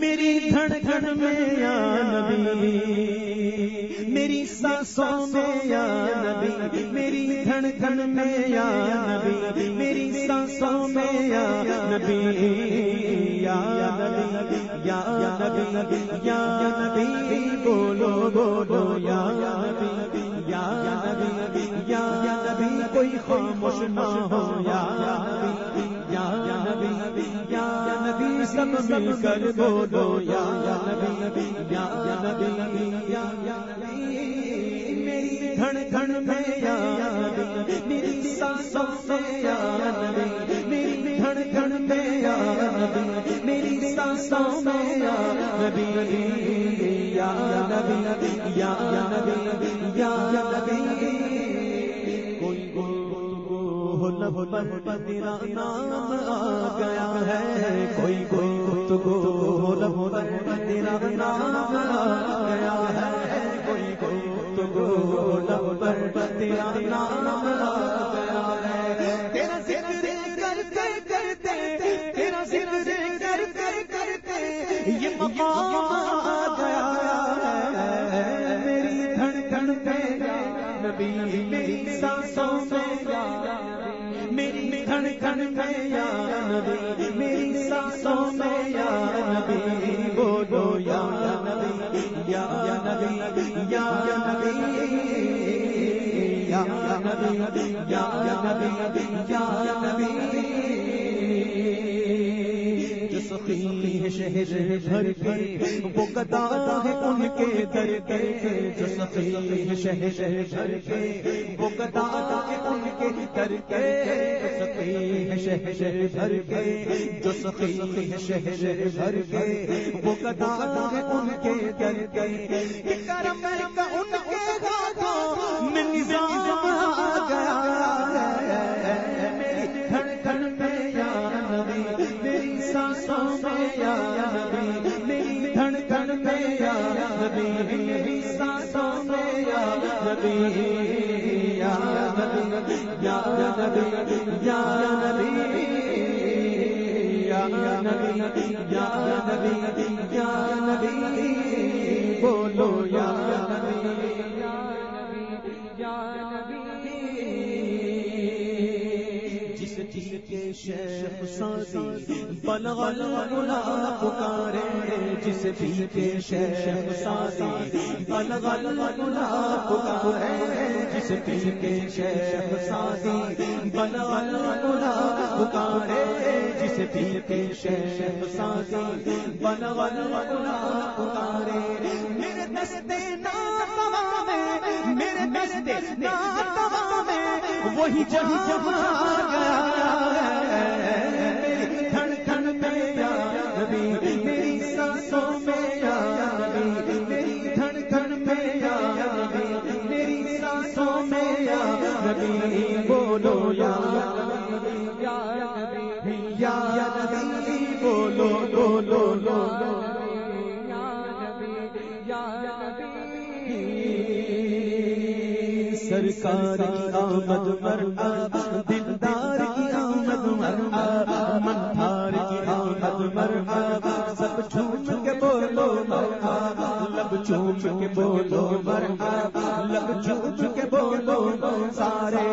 میری دھڑکن میں یا نبی میری سانسوں میں یا نبی میری دھڑکن میں یا نبی میری سانسوں میں یا نبی یا نبی یا نبی یا نبی بولو بولو یا نبی یا نبی یا نبی کوئی خاموش نہ ہو یا نبی یا نبی یا نبی سب مل کر بولو یا نبی یا نبی یا نبی میری دھڑ دھڑ میں یا نبی میری سانسوں میں یا نبی میری دھڑ دھڑ میں یا نبی میری سانسوں میں یا نبی یا نبی یا نبی یا نبی لب پر تیرا نام آ گیا ہے کوئی کوئی تو لب پر تیرا نام آ گیا ہے کوئی کوئی تو لب پر تیرا نام آ گیا ہے تیرا ذکر کرتے کرتے تیرا ذکر کر کر کرتے یہ مقام آ گیا ہے میری دھڑکن پہ نبی میری سانسوں میں میری دھڑکن میں یا نبی میری سانسوں میں یا نبی بولو یا نبی یا نبی یا نبی یا نبی یا نبی یا نبی سخی ہے شہر بھر کے وہ گدا ہے ان کے در کے۔ جو سخی ہے شہر بھر کے وہ گدا ہے ان کے در کے۔ سخی ہے شہر بھر کے، جو سخی ہے شہر بھر کے وہ گدا ہے ان کے در کے۔ کرم کا ان کے ہاتھوں میں نظام نبی، یا نبی یا نبی یا نبی یا نبی یا نبی یا نبی، بولو یا شیخ سازی بلغل گلا پکارے جس بھی کے شیخ سازی بلغل گلا پکارے جس بھی کے شیخ سازی بلغل گلا پکارے جس بھی کے شیخ سازی بلغل گلا پکارے۔ میرے دستے ناتوا میرے دستے ناتوا وہی جہاں جہاں گیا۔ نبی بولو یا نبی یا نبی بولو بولو لو سرکار کی آمد مرحبا دلدار کی آمد مرحبا کے بولو، مرحبا، لب چوم کے بولو، سارے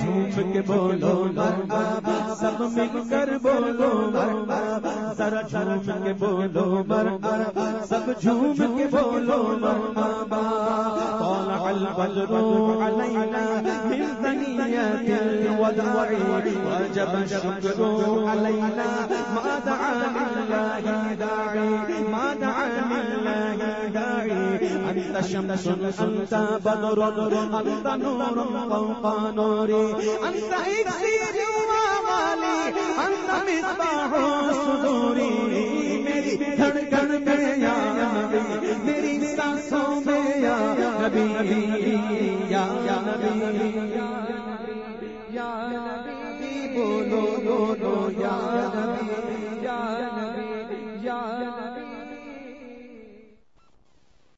جھوم کے بولو، مرحبا، سب مل کر بولو، مرحبا ذرا جھوم کے بولو، مرحبا، سب جھوم کے بولو، مرحبا طلع البدر علينا من ثنيات الوداع وجب الشكر علينا ما دعا لله داعي أنت شمس أنت بدر، أنت نور، فوق نوري أنت إكسير ومالي أنت مصباح صدوري میری دھڑکن میں یا نبی میری سانسوں میں یا نبی یا نبی یا نبی، بولو بولو یا نبی.